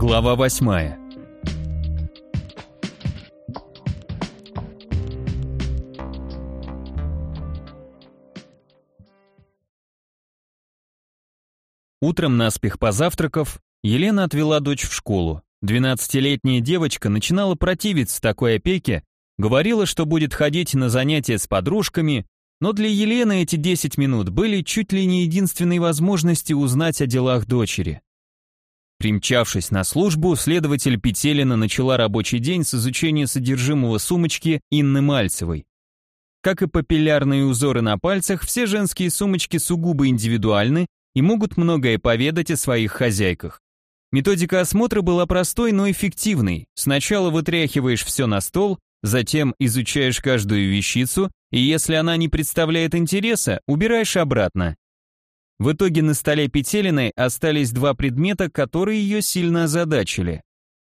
Глава восьмая. Утром наспех позавтракав, Елена отвела дочь в школу. Двенадцатилетняя девочка начинала противиться такой опеке, говорила, что будет ходить на занятия с подружками, но для Елены эти 10 минут были чуть ли не единственной возможностью узнать о делах дочери. Примчавшись на службу, следователь Петелина начала рабочий день с изучения содержимого сумочки Инны Мальцевой. Как и папиллярные узоры на пальцах, все женские сумочки сугубо индивидуальны и могут многое поведать о своих хозяйках. Методика осмотра была простой, но эффективной. Сначала вытряхиваешь все на стол, затем изучаешь каждую вещицу, и если она не представляет интереса, убираешь обратно. В итоге на столе Петелиной остались два предмета, которые ее сильно озадачили.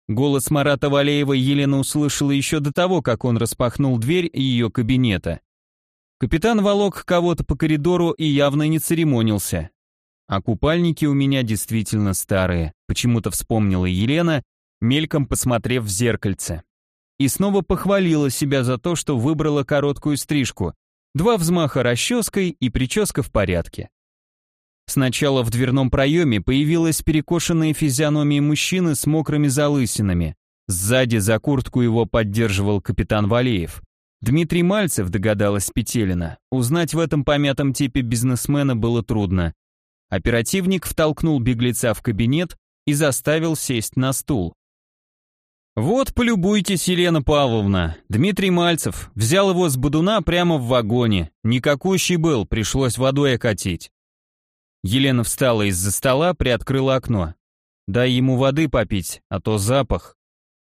Голос Марата Валеева Елена услышала еще до того, как он распахнул дверь ее кабинета. Капитан волок кого-то по коридору и явно не церемонился. А купальники у меня действительно старые, почему-то вспомнила Елена, мельком посмотрев в зеркальце. И снова похвалила себя за то, что выбрала короткую стрижку. Два взмаха расческой и прическа в порядке. Сначала в дверном проеме появилась перекошенная физиономия мужчины с мокрыми залысинами. Сзади за куртку его поддерживал капитан Валеев. Дмитрий Мальцев, догадалась Петелина. Узнать в этом помятом типе бизнесмена было трудно. Оперативник втолкнул беглеца в кабинет и заставил сесть на стул. «Вот, полюбуйтесь, Елена Павловна. Дмитрий Мальцев. Взял его с бодуна прямо в вагоне. Никакущий был, пришлось водой окатить. Елена встала из-за стола, приоткрыла окно. «Дай ему воды попить, а то запах».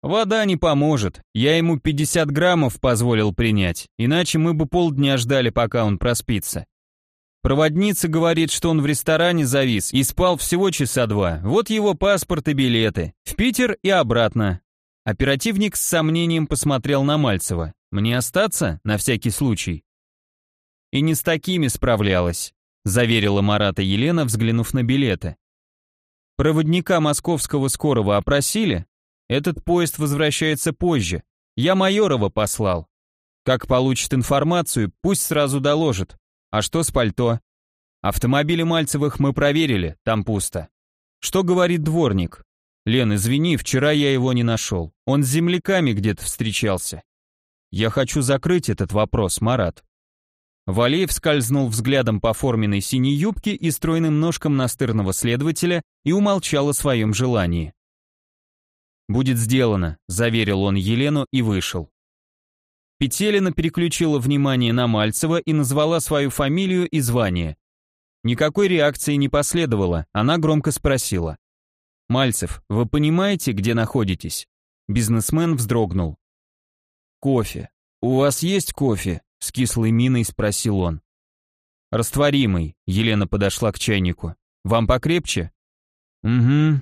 «Вода не поможет. Я ему 50 граммов позволил принять, иначе мы бы полдня ждали, пока он проспится. Проводница говорит, что он в ресторане завис и спал всего часа два. Вот его паспорт и билеты. В Питер и обратно». Оперативник с сомнением посмотрел на Мальцева. «Мне остаться? На всякий случай». И не с такими справлялась заверила Марата Елена, взглянув на билеты. Проводника московского скорого опросили? Этот поезд возвращается позже. Я Майорова послал. Как получит информацию, пусть сразу доложит. А что с пальто? Автомобили Мальцевых мы проверили, там пусто. Что говорит дворник? Лен, извини, вчера я его не нашел. Он с земляками где-то встречался. Я хочу закрыть этот вопрос, Марат. Валеев скользнул взглядом по форменной синей юбке и стройным ножкам настырного следователя и умолчал о своем желании. «Будет сделано», — заверил он Елену и вышел. Петелина переключила внимание на Мальцева и назвала свою фамилию и звание. Никакой реакции не последовало, она громко спросила. «Мальцев, вы понимаете, где находитесь?» Бизнесмен вздрогнул. «Кофе. У вас есть кофе?» С кислой миной спросил он. Растворимый, Елена подошла к чайнику. Вам покрепче? Угу.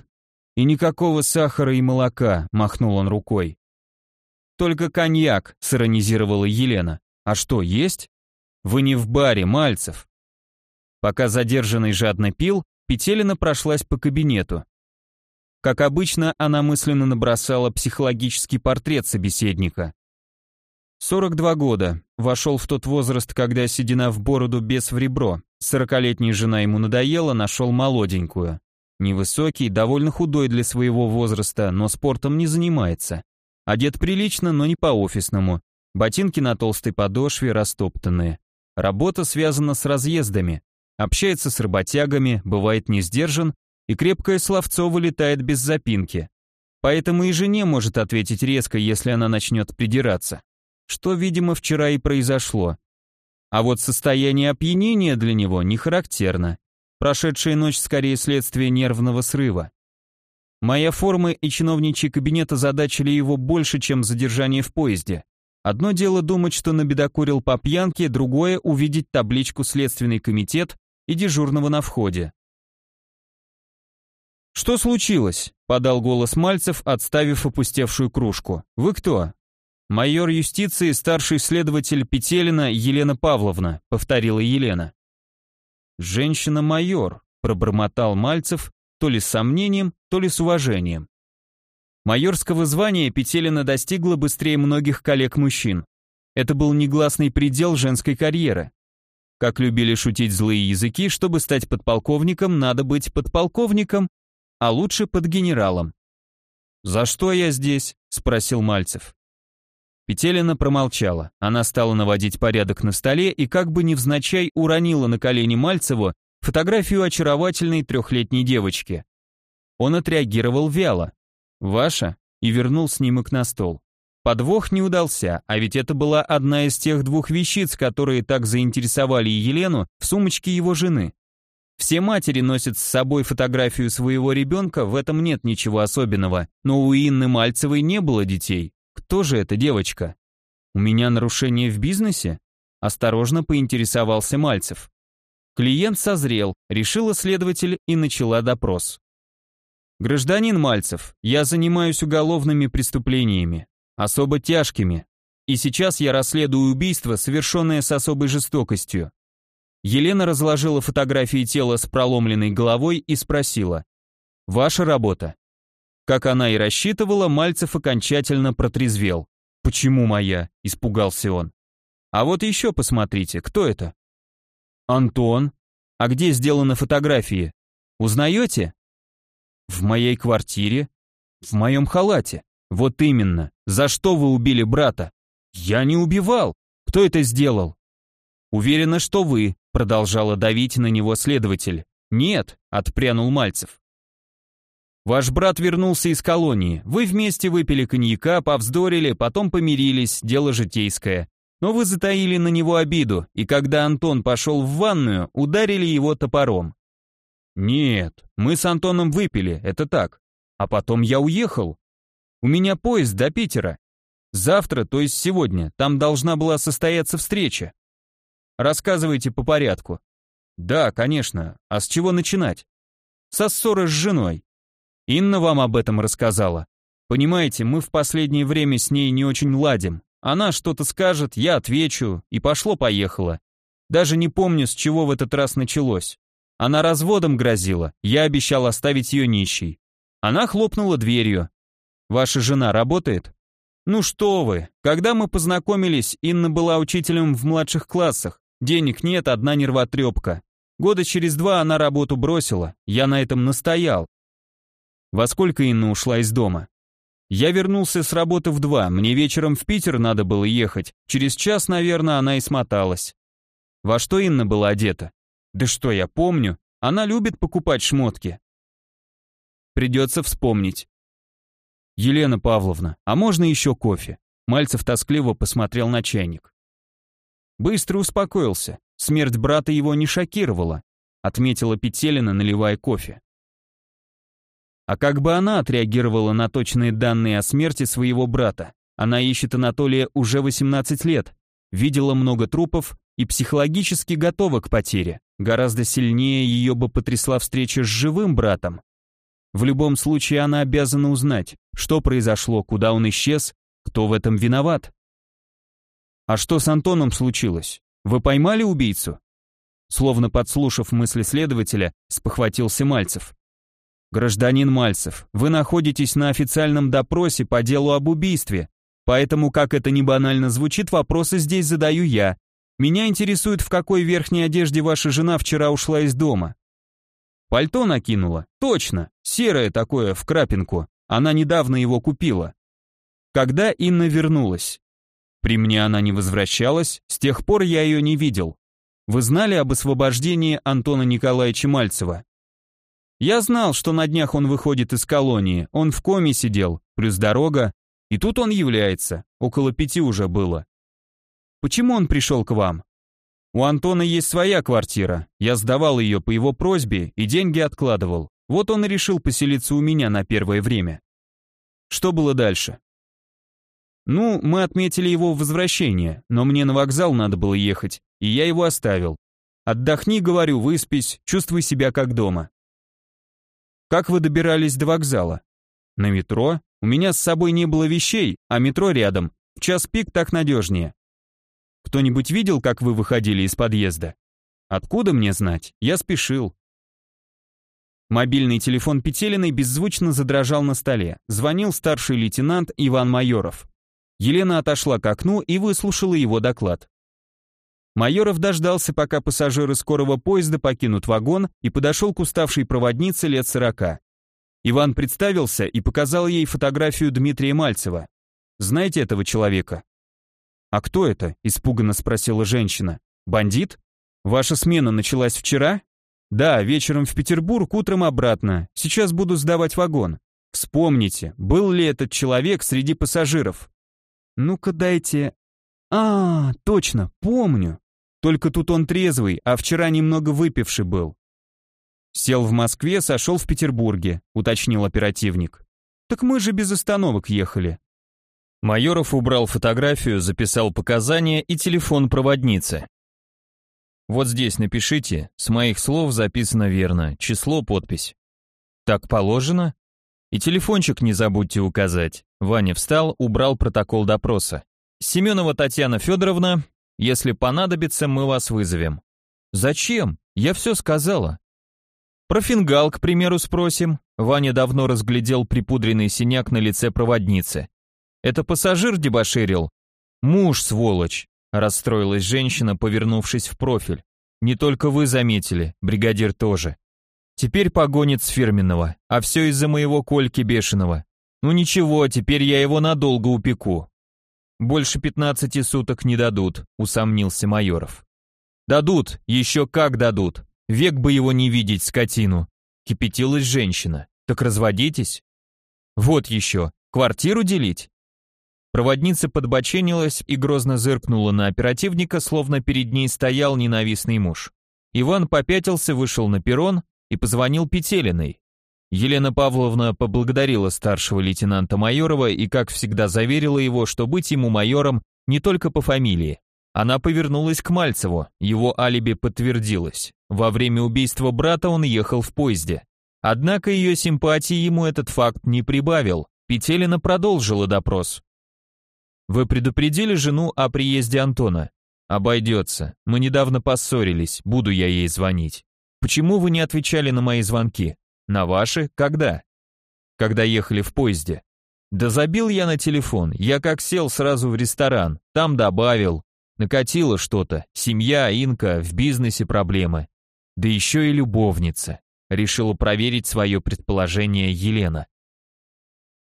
И никакого сахара и молока, махнул он рукой. Только коньяк, сиронизировала Елена. А что, есть? Вы не в баре, Мальцев. Пока задержанный жадно пил, Петелина прошлась по кабинету. Как обычно, она мысленно набросала психологический портрет собеседника. 42 года. Вошел в тот возраст, когда седина в бороду без в ребро. Сорокалетняя жена ему надоела, нашел молоденькую. Невысокий, довольно худой для своего возраста, но спортом не занимается. Одет прилично, но не по-офисному. Ботинки на толстой подошве растоптанные. Работа связана с разъездами. Общается с работягами, бывает не сдержан, и крепкое словцо вылетает без запинки. Поэтому и жене может ответить резко, если она начнет придираться что, видимо, вчера и произошло. А вот состояние опьянения для него не характерно. Прошедшая ночь скорее следствие нервного срыва. Моя форма и чиновничий кабинет озадачили его больше, чем задержание в поезде. Одно дело думать, что набедокурил по пьянке, другое — увидеть табличку «Следственный комитет» и дежурного на входе. «Что случилось?» — подал голос Мальцев, отставив опустевшую кружку. «Вы кто?» «Майор юстиции, старший следователь Петелина Елена Павловна», — повторила Елена. «Женщина-майор», — пробормотал Мальцев, то ли с сомнением, то ли с уважением. Майорского звания Петелина достигла быстрее многих коллег-мужчин. Это был негласный предел женской карьеры. Как любили шутить злые языки, чтобы стать подполковником, надо быть подполковником, а лучше под генералом. «За что я здесь?» — спросил Мальцев. Петелина промолчала. Она стала наводить порядок на столе и как бы невзначай уронила на колени Мальцеву фотографию очаровательной трехлетней девочки. Он отреагировал вяло. «Ваша?» и вернул снимок на стол. Подвох не удался, а ведь это была одна из тех двух вещиц, которые так заинтересовали Елену в сумочке его жены. Все матери носят с собой фотографию своего ребенка, в этом нет ничего особенного, но у Инны Мальцевой не было детей. Кто же эта девочка? У меня нарушение в бизнесе? Осторожно поинтересовался Мальцев. Клиент созрел, решила следователь и начала допрос. Гражданин Мальцев, я занимаюсь уголовными преступлениями, особо тяжкими, и сейчас я расследую убийство, совершенное с особой жестокостью. Елена разложила фотографии тела с проломленной головой и спросила. «Ваша работа?» Как она и рассчитывала, Мальцев окончательно протрезвел. «Почему моя?» – испугался он. «А вот еще посмотрите, кто это?» «Антон. А где сделаны фотографии? Узнаете?» «В моей квартире. В моем халате. Вот именно. За что вы убили брата?» «Я не убивал. Кто это сделал?» «Уверена, что вы», — продолжала давить на него следователь. «Нет», — отпрянул Мальцев. Ваш брат вернулся из колонии. Вы вместе выпили коньяка, повздорили, потом помирились, дело житейское. Но вы затаили на него обиду, и когда Антон пошел в ванную, ударили его топором. Нет, мы с Антоном выпили, это так. А потом я уехал. У меня поезд до Питера. Завтра, то есть сегодня, там должна была состояться встреча. Рассказывайте по порядку. Да, конечно. А с чего начинать? Со ссоры с женой. Инна вам об этом рассказала. Понимаете, мы в последнее время с ней не очень ладим. Она что-то скажет, я отвечу, и пошло-поехало. Даже не помню, с чего в этот раз началось. Она разводом грозила, я обещал оставить ее нищей. Она хлопнула дверью. Ваша жена работает? Ну что вы, когда мы познакомились, Инна была учителем в младших классах. Денег нет, одна нервотрепка. Года через два она работу бросила, я на этом настоял. Во сколько Инна ушла из дома? Я вернулся с работы в два, мне вечером в Питер надо было ехать. Через час, наверное, она и смоталась. Во что Инна была одета? Да что я помню, она любит покупать шмотки. Придется вспомнить. Елена Павловна, а можно еще кофе? Мальцев тоскливо посмотрел на чайник. Быстро успокоился. Смерть брата его не шокировала, отметила Петелина, наливая кофе. А как бы она отреагировала на точные данные о смерти своего брата? Она ищет Анатолия уже 18 лет, видела много трупов и психологически готова к потере. Гораздо сильнее ее бы потрясла встреча с живым братом. В любом случае она обязана узнать, что произошло, куда он исчез, кто в этом виноват. А что с Антоном случилось? Вы поймали убийцу? Словно подслушав мысли следователя, спохватился Мальцев. Гражданин Мальцев, вы находитесь на официальном допросе по делу об убийстве, поэтому, как это ни банально звучит, вопросы здесь задаю я. Меня интересует, в какой верхней одежде ваша жена вчера ушла из дома. Пальто накинула? Точно, серое такое, в крапинку. Она недавно его купила. Когда Инна вернулась? При мне она не возвращалась, с тех пор я ее не видел. Вы знали об освобождении Антона Николаевича Мальцева? Я знал, что на днях он выходит из колонии, он в коме сидел, плюс дорога, и тут он является, около пяти уже было. Почему он пришел к вам? У Антона есть своя квартира, я сдавал ее по его просьбе и деньги откладывал, вот он и решил поселиться у меня на первое время. Что было дальше? Ну, мы отметили его возвращение, но мне на вокзал надо было ехать, и я его оставил. Отдохни, говорю, выспись, чувствуй себя как дома. Как вы добирались до вокзала? На метро? У меня с собой не было вещей, а метро рядом. В час пик так надежнее. Кто-нибудь видел, как вы выходили из подъезда? Откуда мне знать? Я спешил. Мобильный телефон Петелиной беззвучно задрожал на столе. Звонил старший лейтенант Иван Майоров. Елена отошла к окну и выслушала его доклад. Майоров дождался, пока пассажиры скорого поезда покинут вагон и подошел к уставшей проводнице лет сорока. Иван представился и показал ей фотографию Дмитрия Мальцева. «Знаете этого человека?» «А кто это?» – испуганно спросила женщина. «Бандит? Ваша смена началась вчера?» «Да, вечером в Петербург, утром обратно. Сейчас буду сдавать вагон. Вспомните, был ли этот человек среди пассажиров?» «Ну-ка дайте...» «А, точно, помню. Только тут он трезвый, а вчера немного выпивший был». «Сел в Москве, сошел в Петербурге», — уточнил оперативник. «Так мы же без остановок ехали». Майоров убрал фотографию, записал показания и телефон проводницы. Вот здесь напишите, с моих слов записано верно, число, подпись. Так положено? И телефончик не забудьте указать. Ваня встал, убрал протокол допроса. Семенова Татьяна Федоровна, если понадобится, мы вас вызовем. Зачем? Я все сказала. Про фингал, к примеру, спросим. Ваня давно разглядел припудренный синяк на лице проводницы. Это пассажир дебоширил? Муж, сволочь, расстроилась женщина, повернувшись в профиль. Не только вы заметили, бригадир тоже. Теперь погонит с фирменного, а все из-за моего Кольки бешеного. Ну ничего, теперь я его надолго упеку. Больше пятнадцати суток не дадут, усомнился Майоров. Дадут, еще как дадут. Век бы его не видеть, скотину. Кипятилась женщина. Так разводитесь. Вот еще, квартиру делить? Проводница подбоченилась и грозно зыркнула на оперативника, словно перед ней стоял ненавистный муж. Иван попятился, вышел на перрон и позвонил Петелиной. Елена Павловна поблагодарила старшего лейтенанта Майорова и, как всегда, заверила его, что быть ему майором не только по фамилии. Она повернулась к Мальцеву, его алиби подтвердилось. Во время убийства брата он ехал в поезде. Однако ее симпатии ему этот факт не прибавил. Петелина продолжила допрос. «Вы предупредили жену о приезде Антона?» «Обойдется. Мы недавно поссорились, буду я ей звонить. Почему вы не отвечали на мои звонки?» На ваши? Когда? Когда ехали в поезде. Да забил я на телефон. Я как сел сразу в ресторан. Там добавил. Накатило что-то. Семья, Инка, в бизнесе проблемы. Да еще и любовница. Решила проверить свое предположение Елена.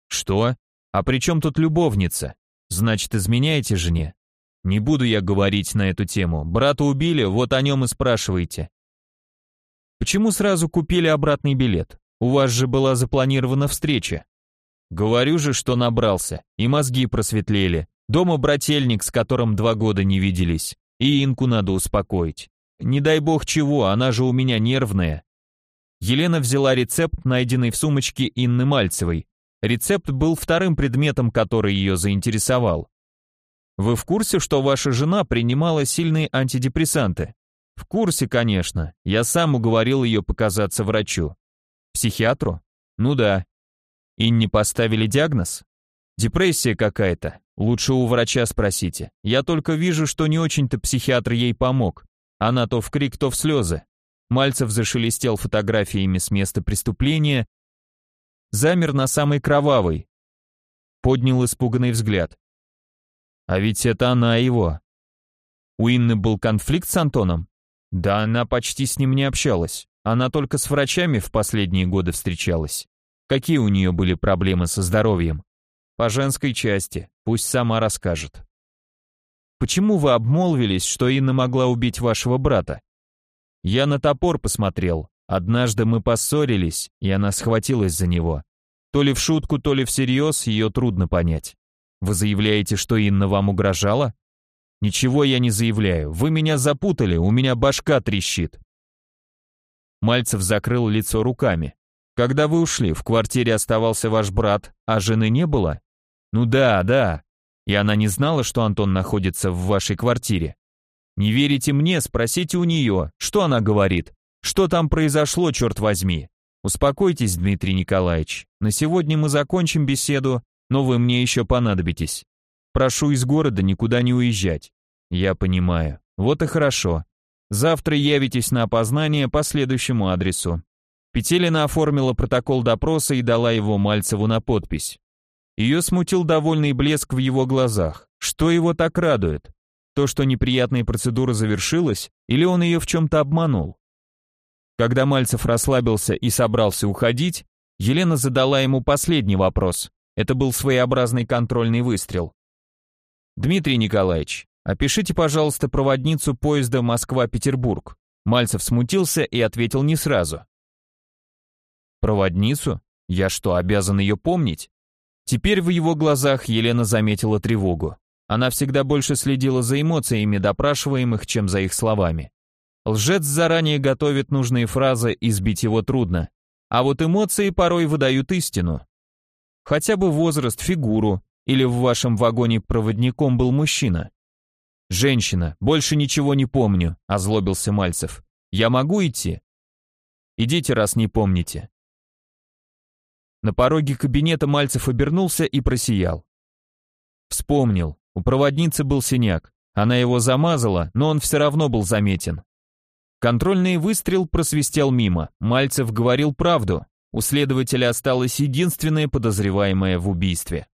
Что? А при чем тут любовница? Значит, изменяете жене? Не буду я говорить на эту тему. Брата убили, вот о нем и спрашивайте. Почему сразу купили обратный билет? У вас же была запланирована встреча. Говорю же, что набрался, и мозги просветлели. Дома брательник, с которым два года не виделись. И Инку надо успокоить. Не дай бог чего, она же у меня нервная. Елена взяла рецепт, найденный в сумочке Инны Мальцевой. Рецепт был вторым предметом, который ее заинтересовал. Вы в курсе, что ваша жена принимала сильные антидепрессанты? В курсе, конечно. Я сам уговорил ее показаться врачу. Психиатру? Ну да. И не поставили диагноз? Депрессия какая-то. Лучше у врача спросите. Я только вижу, что не очень-то психиатр ей помог. Она то в крик, то в слезы. Мальцев зашелестел фотографиями с места преступления, замер на самой кровавой. Поднял испуганный взгляд. А ведь это она его. У Инны был конфликт с Антоном? Да она почти с ним не общалась. Она только с врачами в последние годы встречалась. Какие у нее были проблемы со здоровьем? По женской части, пусть сама расскажет. Почему вы обмолвились, что Инна могла убить вашего брата? Я на топор посмотрел. Однажды мы поссорились, и она схватилась за него. То ли в шутку, то ли всерьез, ее трудно понять. Вы заявляете, что Инна вам угрожала? «Ничего я не заявляю. Вы меня запутали, у меня башка трещит». Мальцев закрыл лицо руками. «Когда вы ушли, в квартире оставался ваш брат, а жены не было?» «Ну да, да. И она не знала, что Антон находится в вашей квартире?» «Не верите мне, спросите у нее, что она говорит. Что там произошло, черт возьми?» «Успокойтесь, Дмитрий Николаевич. На сегодня мы закончим беседу, но вы мне еще понадобитесь. Прошу из города никуда не уезжать. Я понимаю. Вот и хорошо. Завтра явитесь на опознание по следующему адресу. Петелина оформила протокол допроса и дала его Мальцеву на подпись. Ее смутил довольный блеск в его глазах. Что его так радует? То, что неприятная процедура завершилась, или он ее в чем-то обманул? Когда Мальцев расслабился и собрался уходить, Елена задала ему последний вопрос. Это был своеобразный контрольный выстрел. «Дмитрий Николаевич, опишите, пожалуйста, проводницу поезда Москва-Петербург». Мальцев смутился и ответил не сразу. «Проводницу? Я что, обязан ее помнить?» Теперь в его глазах Елена заметила тревогу. Она всегда больше следила за эмоциями допрашиваемых, чем за их словами. Лжец заранее готовит нужные фразы, и сбить его трудно. А вот эмоции порой выдают истину. Хотя бы возраст, фигуру, или в вашем вагоне проводником был мужчина. «Женщина, больше ничего не помню», — озлобился Мальцев. «Я могу идти?» «Идите, раз не помните». На пороге кабинета Мальцев обернулся и просиял. Вспомнил, у проводницы был синяк. Она его замазала, но он все равно был заметен. Контрольный выстрел просвистел мимо. Мальцев говорил правду. У следователя осталась единственная подозреваемая в убийстве.